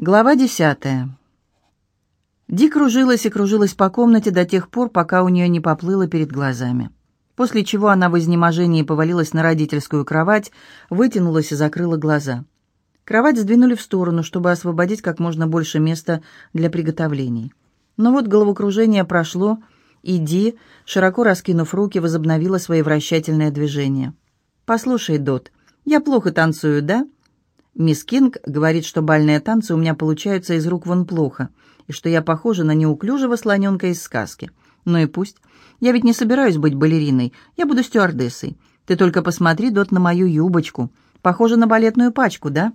Глава десятая. Ди кружилась и кружилась по комнате до тех пор, пока у нее не поплыло перед глазами. После чего она в изнеможении повалилась на родительскую кровать, вытянулась и закрыла глаза. Кровать сдвинули в сторону, чтобы освободить как можно больше места для приготовлений. Но вот головокружение прошло, и Ди, широко раскинув руки, возобновила свои вращательные движения. «Послушай, Дот, я плохо танцую, да?» Мисс Кинг говорит, что бальные танцы у меня получаются из рук вон плохо, и что я похожа на неуклюжего слоненка из сказки. Ну и пусть. Я ведь не собираюсь быть балериной, я буду стюардессой. Ты только посмотри, Дот, на мою юбочку. Похожа на балетную пачку, да?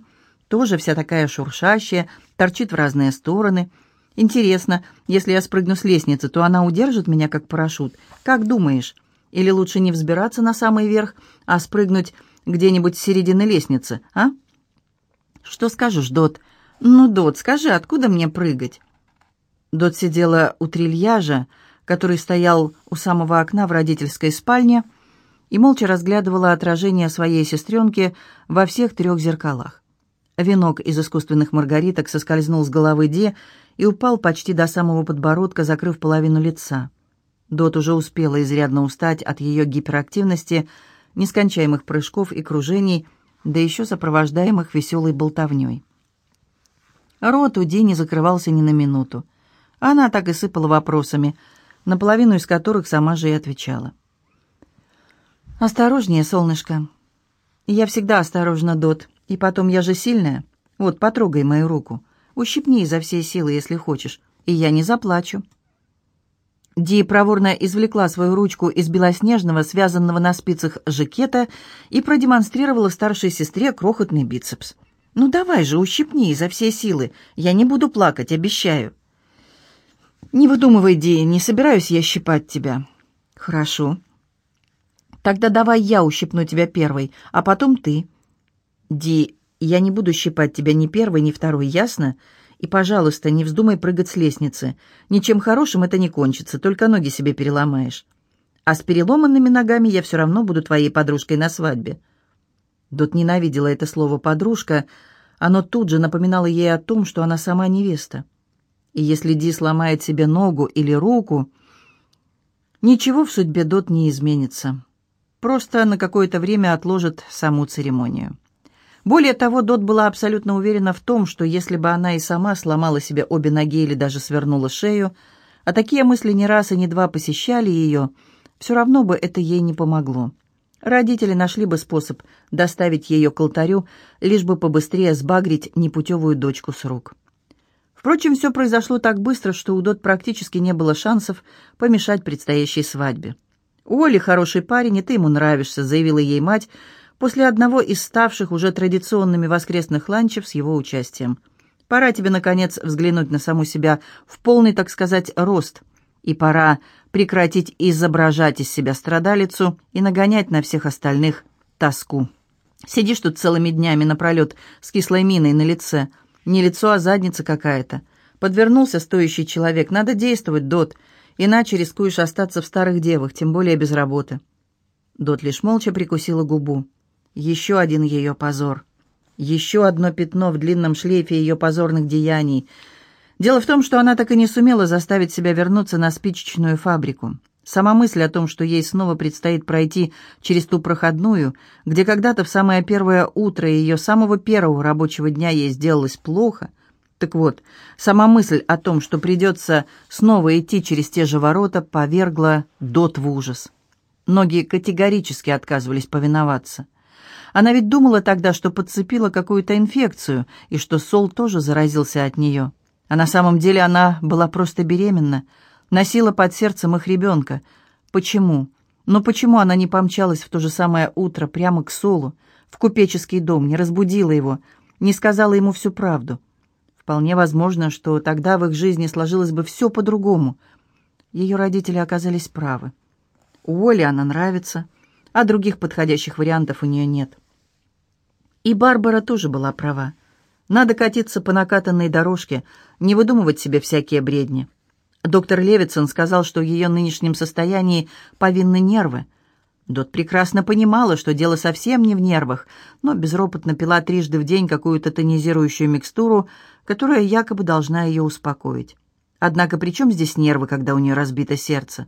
Тоже вся такая шуршащая, торчит в разные стороны. Интересно, если я спрыгну с лестницы, то она удержит меня как парашют. Как думаешь? Или лучше не взбираться на самый верх, а спрыгнуть где-нибудь с середины лестницы, а?» «Что скажешь, Дот?» «Ну, Дот, скажи, откуда мне прыгать?» Дот сидела у трильяжа, который стоял у самого окна в родительской спальне, и молча разглядывала отражение своей сестренки во всех трех зеркалах. Венок из искусственных маргариток соскользнул с головы Ди и упал почти до самого подбородка, закрыв половину лица. Дот уже успела изрядно устать от ее гиперактивности, нескончаемых прыжков и кружений, да еще сопровождаемых веселой болтовней. Рот у Ди не закрывался ни на минуту. Она так и сыпала вопросами, наполовину из которых сама же и отвечала. «Осторожнее, солнышко. Я всегда осторожна, Дот. И потом, я же сильная. Вот, потрогай мою руку. Ущипни изо всей силы, если хочешь, и я не заплачу». Ди проворно извлекла свою ручку из белоснежного, связанного на спицах жакета и продемонстрировала старшей сестре крохотный бицепс. «Ну давай же, ущипни изо всей силы. Я не буду плакать, обещаю». «Не выдумывай, Ди, не собираюсь я щипать тебя». «Хорошо. Тогда давай я ущипну тебя первой, а потом ты». «Ди, я не буду щипать тебя ни первой, ни второй, ясно? И, пожалуйста, не вздумай прыгать с лестницы. Ничем хорошим это не кончится, только ноги себе переломаешь. А с переломанными ногами я все равно буду твоей подружкой на свадьбе». Дот ненавидела это слово «подружка», оно тут же напоминало ей о том, что она сама невеста. И если Ди сломает себе ногу или руку, ничего в судьбе Дот не изменится. Просто на какое-то время отложит саму церемонию. Более того, Дот была абсолютно уверена в том, что если бы она и сама сломала себе обе ноги или даже свернула шею, а такие мысли не раз и не два посещали ее, все равно бы это ей не помогло. Родители нашли бы способ доставить ее к алтарю, лишь бы побыстрее сбагрить непутевую дочку с рук. Впрочем, все произошло так быстро, что у Дот практически не было шансов помешать предстоящей свадьбе. «Оли хороший парень, и ты ему нравишься», — заявила ей мать, после одного из ставших уже традиционными воскресных ланчев с его участием. Пора тебе, наконец, взглянуть на саму себя в полный, так сказать, рост. И пора прекратить изображать из себя страдалицу и нагонять на всех остальных тоску. Сидишь тут целыми днями напролет с кислой миной на лице. Не лицо, а задница какая-то. Подвернулся стоящий человек. Надо действовать, Дот, иначе рискуешь остаться в старых девах, тем более без работы. Дот лишь молча прикусила губу. Еще один ее позор. Еще одно пятно в длинном шлейфе ее позорных деяний. Дело в том, что она так и не сумела заставить себя вернуться на спичечную фабрику. Сама мысль о том, что ей снова предстоит пройти через ту проходную, где когда-то в самое первое утро ее самого первого рабочего дня ей сделалось плохо, так вот, сама мысль о том, что придется снова идти через те же ворота, повергла Дот в ужас. Ноги категорически отказывались повиноваться. Она ведь думала тогда, что подцепила какую-то инфекцию, и что Сол тоже заразился от нее. А на самом деле она была просто беременна, носила под сердцем их ребенка. Почему? Но почему она не помчалась в то же самое утро прямо к Солу, в купеческий дом, не разбудила его, не сказала ему всю правду? Вполне возможно, что тогда в их жизни сложилось бы все по-другому. Ее родители оказались правы. У Оли она нравится, а других подходящих вариантов у нее нет. И Барбара тоже была права. Надо катиться по накатанной дорожке, не выдумывать себе всякие бредни. Доктор Левитсон сказал, что в ее нынешнем состоянии повинны нервы. Дот прекрасно понимала, что дело совсем не в нервах, но безропотно пила трижды в день какую-то тонизирующую микстуру, которая якобы должна ее успокоить. Однако при чем здесь нервы, когда у нее разбито сердце?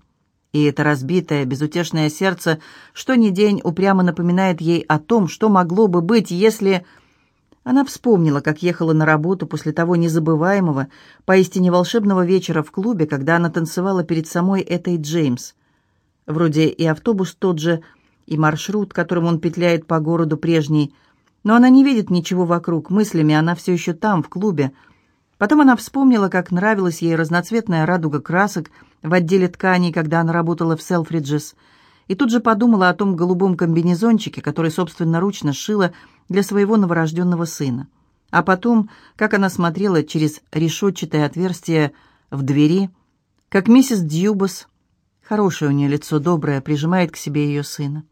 И это разбитое, безутешное сердце что ни день упрямо напоминает ей о том, что могло бы быть, если... Она вспомнила, как ехала на работу после того незабываемого, поистине волшебного вечера в клубе, когда она танцевала перед самой этой Джеймс. Вроде и автобус тот же, и маршрут, которым он петляет по городу прежний, но она не видит ничего вокруг, мыслями она все еще там, в клубе, Потом она вспомнила, как нравилась ей разноцветная радуга красок в отделе тканей, когда она работала в Селфриджес, и тут же подумала о том голубом комбинезончике, который собственноручно шила для своего новорожденного сына. А потом, как она смотрела через решетчатое отверстие в двери, как миссис Дьюбас, хорошее у нее лицо доброе, прижимает к себе ее сына.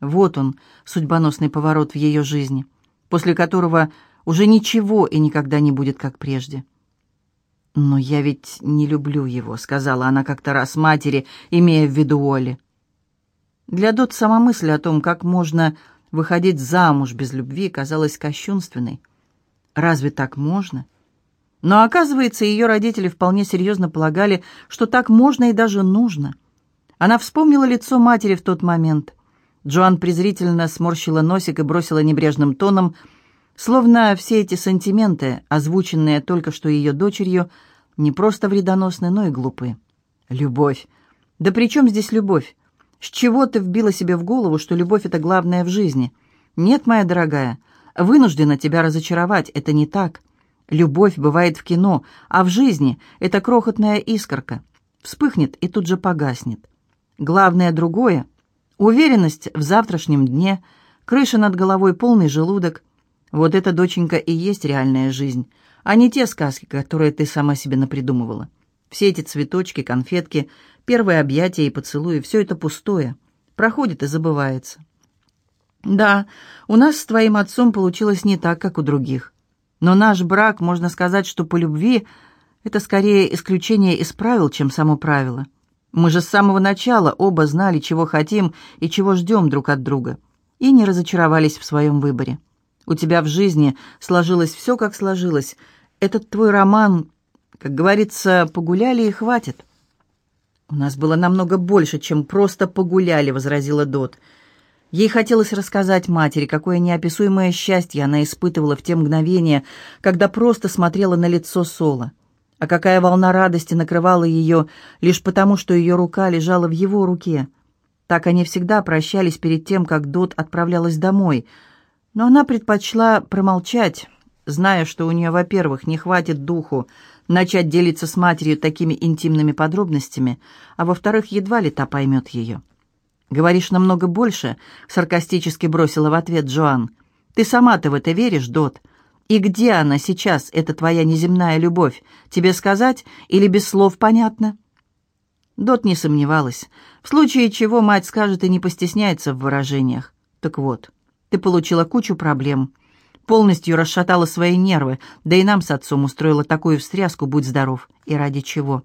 Вот он, судьбоносный поворот в ее жизни, после которого уже ничего и никогда не будет, как прежде. «Но я ведь не люблю его», — сказала она как-то раз матери, имея в виду Оли. Для Дот сама мысль о том, как можно выходить замуж без любви, казалась кощунственной. Разве так можно? Но, оказывается, ее родители вполне серьезно полагали, что так можно и даже нужно. Она вспомнила лицо матери в тот момент. Джоан презрительно сморщила носик и бросила небрежным тоном — Словно все эти сантименты, озвученные только что ее дочерью, не просто вредоносны, но и глупы. Любовь. Да при чем здесь любовь? С чего ты вбила себе в голову, что любовь — это главное в жизни? Нет, моя дорогая, вынуждена тебя разочаровать, это не так. Любовь бывает в кино, а в жизни это крохотная искорка. Вспыхнет и тут же погаснет. Главное другое — уверенность в завтрашнем дне, крыша над головой, полный желудок — вот эта, доченька, и есть реальная жизнь, а не те сказки, которые ты сама себе напридумывала. Все эти цветочки, конфетки, первые объятия и поцелуи — все это пустое. Проходит и забывается. Да, у нас с твоим отцом получилось не так, как у других. Но наш брак, можно сказать, что по любви, это скорее исключение из правил, чем само правило. Мы же с самого начала оба знали, чего хотим и чего ждем друг от друга, и не разочаровались в своем выборе. У тебя в жизни сложилось все, как сложилось. Этот твой роман, как говорится, погуляли и хватит». «У нас было намного больше, чем просто погуляли», — возразила Дот. Ей хотелось рассказать матери, какое неописуемое счастье она испытывала в те мгновения, когда просто смотрела на лицо Сола. А какая волна радости накрывала ее лишь потому, что ее рука лежала в его руке. Так они всегда прощались перед тем, как Дот отправлялась домой — но она предпочла промолчать, зная, что у нее, во-первых, не хватит духу начать делиться с матерью такими интимными подробностями, а во-вторых, едва ли та поймет ее. «Говоришь намного больше», — саркастически бросила в ответ Джоан. «Ты сама-то в это веришь, Дот? И где она сейчас, эта твоя неземная любовь? Тебе сказать или без слов понятно?» Дот не сомневалась. В случае чего мать скажет и не постесняется в выражениях. Так вот, ты получила кучу проблем. Полностью расшатала свои нервы, да и нам с отцом устроила такую встряску, будь здоров. И ради чего?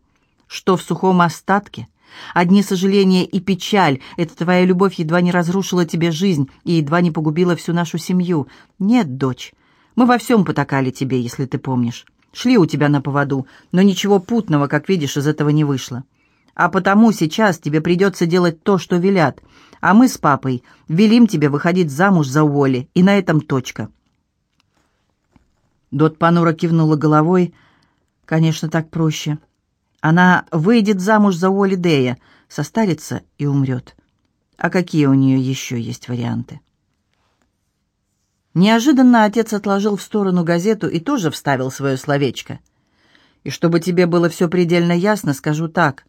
Что в сухом остатке? Одни сожаления и печаль. Это твоя любовь едва не разрушила тебе жизнь и едва не погубила всю нашу семью. Нет, дочь, мы во всем потакали тебе, если ты помнишь. Шли у тебя на поводу, но ничего путного, как видишь, из этого не вышло. А потому сейчас тебе придется делать то, что велят — а мы с папой велим тебе выходить замуж за Уолли, и на этом точка». Дот понуро кивнула головой. «Конечно, так проще. Она выйдет замуж за Уолли Дея, состарится и умрет. А какие у нее еще есть варианты?» Неожиданно отец отложил в сторону газету и тоже вставил свое словечко. «И чтобы тебе было все предельно ясно, скажу так.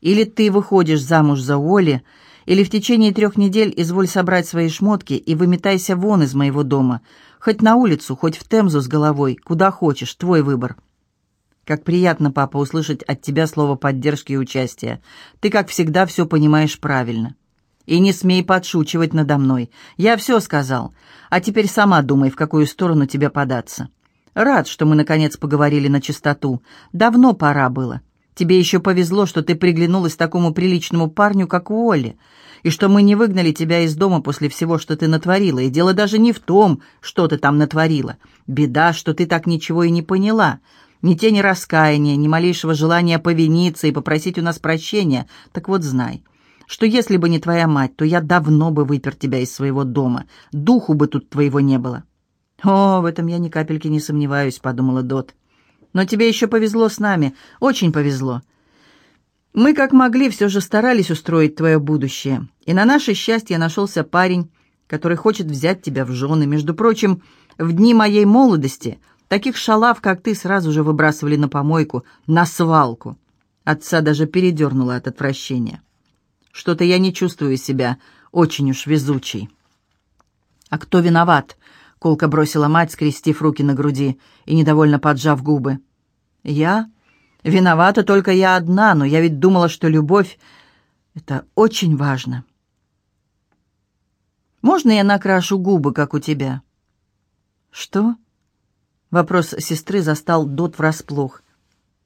Или ты выходишь замуж за Уолли, или в течение трех недель изволь собрать свои шмотки и выметайся вон из моего дома. Хоть на улицу, хоть в Темзу с головой, куда хочешь, твой выбор. Как приятно, папа, услышать от тебя слово поддержки и участия. Ты, как всегда, все понимаешь правильно. И не смей подшучивать надо мной. Я все сказал. А теперь сама думай, в какую сторону тебе податься. Рад, что мы, наконец, поговорили на чистоту. Давно пора было. Тебе еще повезло, что ты приглянулась такому приличному парню, как Уолли, и что мы не выгнали тебя из дома после всего, что ты натворила. И дело даже не в том, что ты там натворила. Беда, что ты так ничего и не поняла. Ни тени раскаяния, ни малейшего желания повиниться и попросить у нас прощения. Так вот знай, что если бы не твоя мать, то я давно бы выпер тебя из своего дома. Духу бы тут твоего не было». «О, в этом я ни капельки не сомневаюсь», — подумала Дот. «Но тебе еще повезло с нами, очень повезло. Мы, как могли, все же старались устроить твое будущее. И на наше счастье нашелся парень, который хочет взять тебя в жены. Между прочим, в дни моей молодости таких шалав, как ты, сразу же выбрасывали на помойку, на свалку». Отца даже передернуло от отвращения. «Что-то я не чувствую себя очень уж везучей». «А кто виноват?» — колко бросила мать, скрестив руки на груди и недовольно поджав губы. «Я? Виновата только я одна, но я ведь думала, что любовь — это очень важно». «Можно я накрашу губы, как у тебя?» «Что?» Вопрос сестры застал Дот врасплох.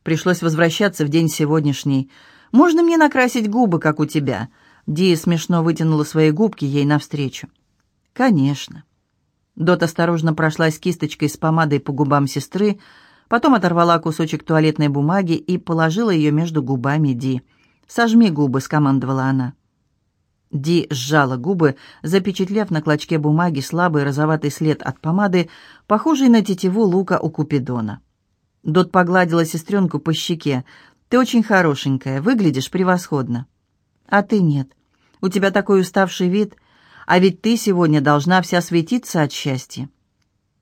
Пришлось возвращаться в день сегодняшний. «Можно мне накрасить губы, как у тебя?» Ди смешно вытянула свои губки ей навстречу. «Конечно». Дот осторожно прошлась кисточкой с помадой по губам сестры, потом оторвала кусочек туалетной бумаги и положила ее между губами Ди. «Сожми губы», — скомандовала она. Ди сжала губы, запечатлев на клочке бумаги слабый розоватый след от помады, похожий на тетиву лука у Купидона. Дот погладила сестренку по щеке. «Ты очень хорошенькая, выглядишь превосходно». «А ты нет. У тебя такой уставший вид. А ведь ты сегодня должна вся светиться от счастья».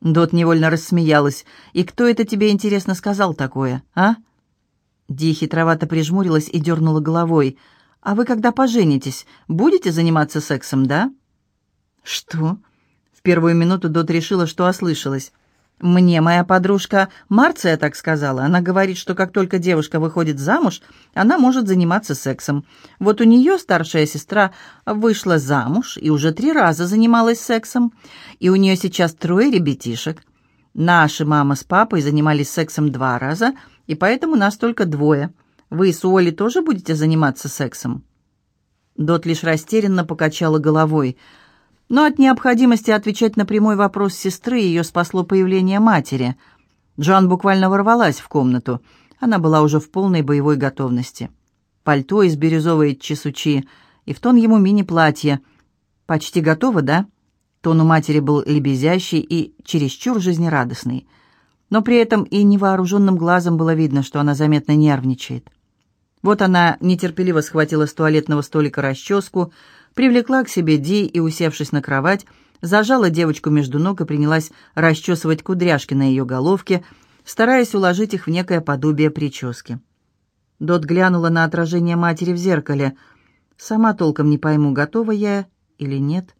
Дот невольно рассмеялась. «И кто это тебе, интересно, сказал такое, а?» Ди хитровато прижмурилась и дернула головой. «А вы, когда поженитесь, будете заниматься сексом, да?» «Что?» В первую минуту Дот решила, что ослышалась. Мне моя подружка Марция так сказала. Она говорит, что как только девушка выходит замуж, она может заниматься сексом. Вот у нее старшая сестра вышла замуж и уже три раза занималась сексом. И у нее сейчас трое ребятишек. Наши мама с папой занимались сексом два раза, и поэтому нас только двое. Вы с Уолли тоже будете заниматься сексом?» Дот лишь растерянно покачала головой – но от необходимости отвечать на прямой вопрос сестры ее спасло появление матери. Джоан буквально ворвалась в комнату. Она была уже в полной боевой готовности. Пальто из бирюзовой чесучи и в тон ему мини-платье. «Почти готово, да?» Тон у матери был лебезящий и чересчур жизнерадостный. Но при этом и невооруженным глазом было видно, что она заметно нервничает. Вот она нетерпеливо схватила с туалетного столика расческу, привлекла к себе Ди и, усевшись на кровать, зажала девочку между ног и принялась расчесывать кудряшки на ее головке, стараясь уложить их в некое подобие прически. Дот глянула на отражение матери в зеркале. «Сама толком не пойму, готова я или нет.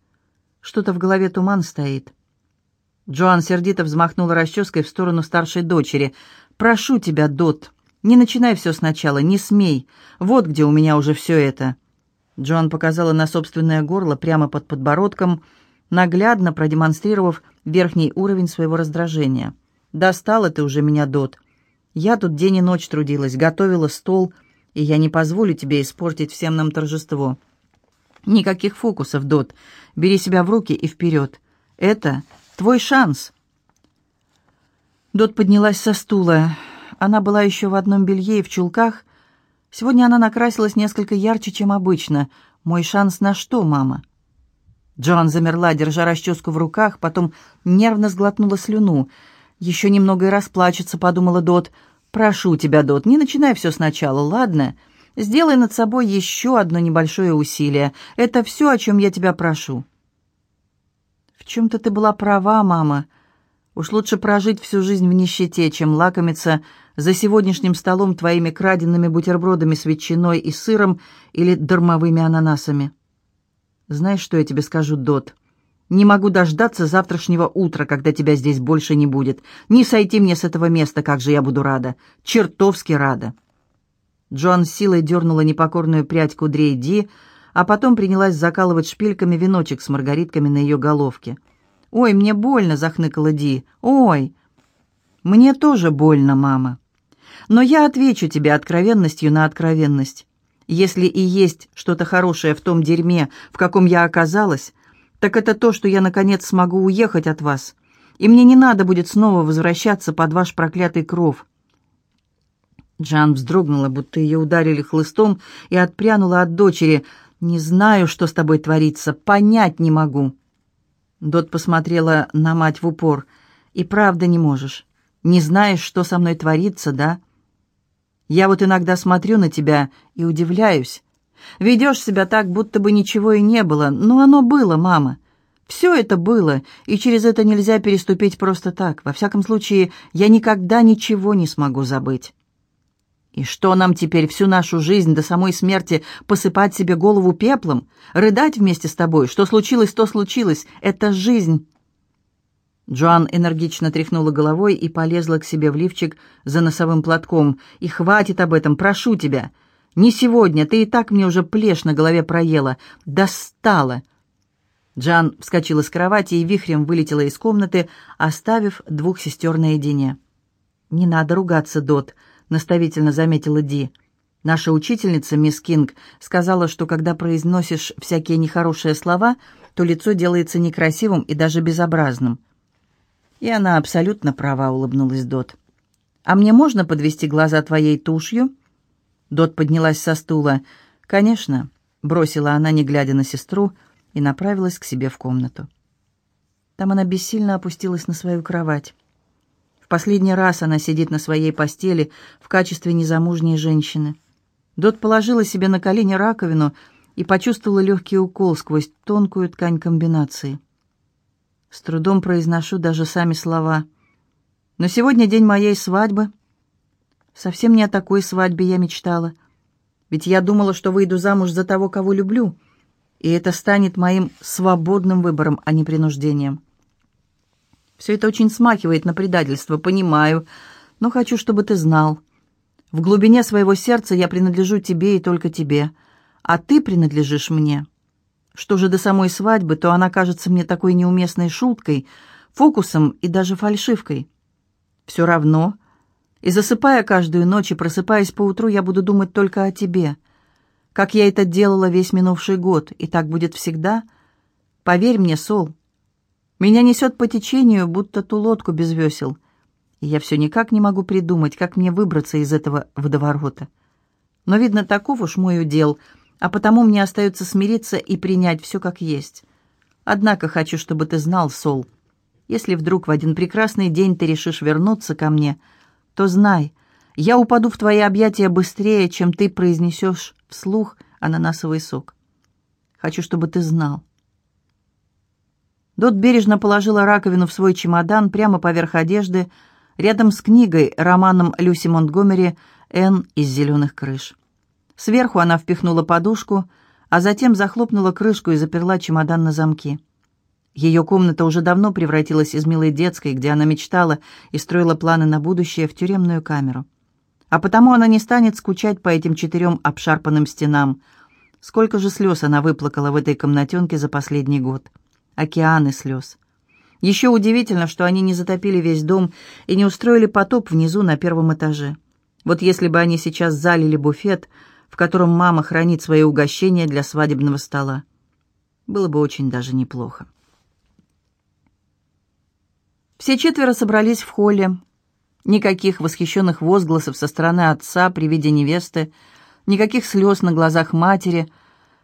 Что-то в голове туман стоит». Джоан сердито взмахнула расческой в сторону старшей дочери. «Прошу тебя, Дот, не начинай все сначала, не смей. Вот где у меня уже все это». Джоан показала на собственное горло прямо под подбородком, наглядно продемонстрировав верхний уровень своего раздражения. «Достала ты уже меня, Дот. Я тут день и ночь трудилась, готовила стол, и я не позволю тебе испортить всем нам торжество. Никаких фокусов, Дот. Бери себя в руки и вперед. Это твой шанс». Дот поднялась со стула. Она была еще в одном белье и в чулках, Сегодня она накрасилась несколько ярче, чем обычно. Мой шанс на что, мама?» Джоан замерла, держа расческу в руках, потом нервно сглотнула слюну. «Еще немного и расплачется», — подумала Дот. «Прошу тебя, Дот, не начинай все сначала, ладно? Сделай над собой еще одно небольшое усилие. Это все, о чем я тебя прошу». «В чем-то ты была права, мама. Уж лучше прожить всю жизнь в нищете, чем лакомиться за сегодняшним столом твоими краденными бутербродами с ветчиной и сыром или дармовыми ананасами. Знаешь, что я тебе скажу, Дот? Не могу дождаться завтрашнего утра, когда тебя здесь больше не будет. Не сойти мне с этого места, как же я буду рада. Чертовски рада. Джоан силой дернула непокорную прядь кудрей Ди, а потом принялась закалывать шпильками веночек с маргаритками на ее головке. «Ой, мне больно!» — захныкала Ди. «Ой!» «Мне тоже больно, мама!» Но я отвечу тебе откровенностью на откровенность. Если и есть что-то хорошее в том дерьме, в каком я оказалась, так это то, что я, наконец, смогу уехать от вас, и мне не надо будет снова возвращаться под ваш проклятый кров». Джан вздрогнула, будто ее ударили хлыстом, и отпрянула от дочери. «Не знаю, что с тобой творится, понять не могу». Дот посмотрела на мать в упор. «И правда не можешь. Не знаешь, что со мной творится, да?» Я вот иногда смотрю на тебя и удивляюсь. Ведешь себя так, будто бы ничего и не было. Но оно было, мама. Все это было, и через это нельзя переступить просто так. Во всяком случае, я никогда ничего не смогу забыть. И что нам теперь всю нашу жизнь до самой смерти посыпать себе голову пеплом, рыдать вместе с тобой? Что случилось, то случилось. Это жизнь. Джоан энергично тряхнула головой и полезла к себе в лифчик за носовым платком. «И хватит об этом, прошу тебя! Не сегодня, ты и так мне уже плешь на голове проела. Достала!» Джан вскочила с кровати и вихрем вылетела из комнаты, оставив двух сестер наедине. «Не надо ругаться, Дот», — наставительно заметила Ди. «Наша учительница, мисс Кинг, сказала, что когда произносишь всякие нехорошие слова, то лицо делается некрасивым и даже безобразным». И она абсолютно права, улыбнулась Дот. «А мне можно подвести глаза твоей тушью?» Дот поднялась со стула. «Конечно», — бросила она, не глядя на сестру, и направилась к себе в комнату. Там она бессильно опустилась на свою кровать. В последний раз она сидит на своей постели в качестве незамужней женщины. Дот положила себе на колени раковину и почувствовала легкий укол сквозь тонкую ткань комбинации. С трудом произношу даже сами слова. Но сегодня день моей свадьбы. Совсем не о такой свадьбе я мечтала. Ведь я думала, что выйду замуж за того, кого люблю. И это станет моим свободным выбором, а не принуждением. Все это очень смахивает на предательство, понимаю, но хочу, чтобы ты знал. В глубине своего сердца я принадлежу тебе и только тебе, а ты принадлежишь мне. Что же до самой свадьбы, то она кажется мне такой неуместной шуткой, фокусом и даже фальшивкой. Все равно, и засыпая каждую ночь и просыпаясь поутру, я буду думать только о тебе. Как я это делала весь минувший год, и так будет всегда. Поверь мне, Сол, меня несет по течению, будто ту лодку без весел, и я все никак не могу придумать, как мне выбраться из этого водоворота. Но, видно, таков уж мой удел — а потому мне остается смириться и принять все как есть. Однако хочу, чтобы ты знал, Сол, если вдруг в один прекрасный день ты решишь вернуться ко мне, то знай, я упаду в твои объятия быстрее, чем ты произнесешь вслух ананасовый сок. Хочу, чтобы ты знал. Дот бережно положила раковину в свой чемодан прямо поверх одежды, рядом с книгой, романом Люси Монтгомери «Н из зеленых крыш». Сверху она впихнула подушку, а затем захлопнула крышку и заперла чемодан на замки. Ее комната уже давно превратилась из милой детской, где она мечтала и строила планы на будущее, в тюремную камеру. А потому она не станет скучать по этим четырем обшарпанным стенам. Сколько же слез она выплакала в этой комнатенке за последний год. Океаны слез. Еще удивительно, что они не затопили весь дом и не устроили потоп внизу на первом этаже. Вот если бы они сейчас залили буфет – в котором мама хранит свои угощения для свадебного стола. Было бы очень даже неплохо. Все четверо собрались в холле. Никаких восхищенных возгласов со стороны отца при виде невесты, никаких слез на глазах матери.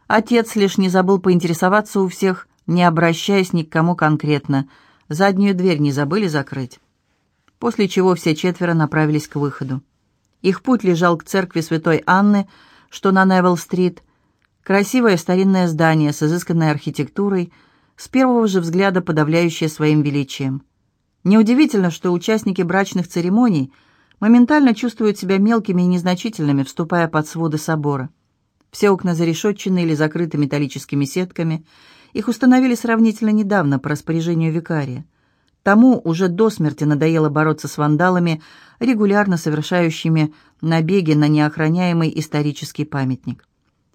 Отец лишь не забыл поинтересоваться у всех, не обращаясь ни к кому конкретно. Заднюю дверь не забыли закрыть. После чего все четверо направились к выходу. Их путь лежал к церкви святой Анны, что на Невелл-стрит. Красивое старинное здание с изысканной архитектурой, с первого же взгляда подавляющее своим величием. Неудивительно, что участники брачных церемоний моментально чувствуют себя мелкими и незначительными, вступая под своды собора. Все окна зарешетчены или закрыты металлическими сетками. Их установили сравнительно недавно по распоряжению викария. Тому уже до смерти надоело бороться с вандалами, регулярно совершающими набеги на неохраняемый исторический памятник.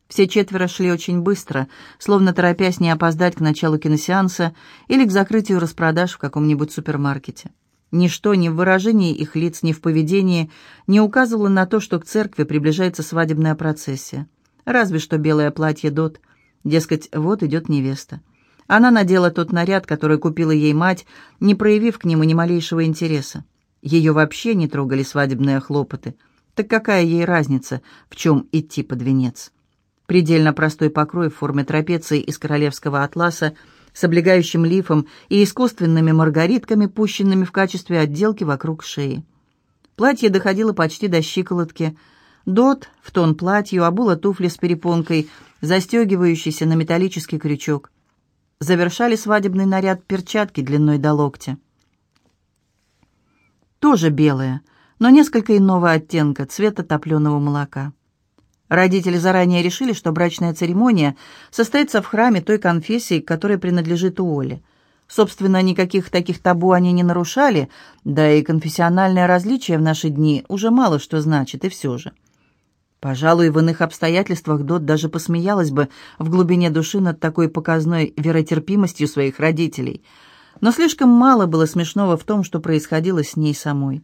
Все четверо шли очень быстро, словно торопясь не опоздать к началу киносеанса или к закрытию распродаж в каком-нибудь супермаркете. Ничто ни в выражении их лиц, ни в поведении не указывало на то, что к церкви приближается свадебная процессия. Разве что белое платье Дот. Дескать, вот идет невеста. Она надела тот наряд, который купила ей мать, не проявив к нему ни малейшего интереса. Ее вообще не трогали свадебные хлопоты. Так какая ей разница, в чем идти под венец? Предельно простой покрой в форме трапеции из королевского атласа – с облегающим лифом и искусственными маргаритками, пущенными в качестве отделки вокруг шеи. Платье доходило почти до щиколотки. Дот в тон платью обула туфли с перепонкой, застегивающейся на металлический крючок. Завершали свадебный наряд перчатки длиной до локтя. Тоже белые, но несколько иного оттенка, цвета топленого молока. Родители заранее решили, что брачная церемония состоится в храме той конфессии, которой принадлежит Уолли. Собственно, никаких таких табу они не нарушали, да и конфессиональное различие в наши дни уже мало что значит, и все же. Пожалуй, в иных обстоятельствах Дот даже посмеялась бы в глубине души над такой показной веротерпимостью своих родителей. Но слишком мало было смешного в том, что происходило с ней самой.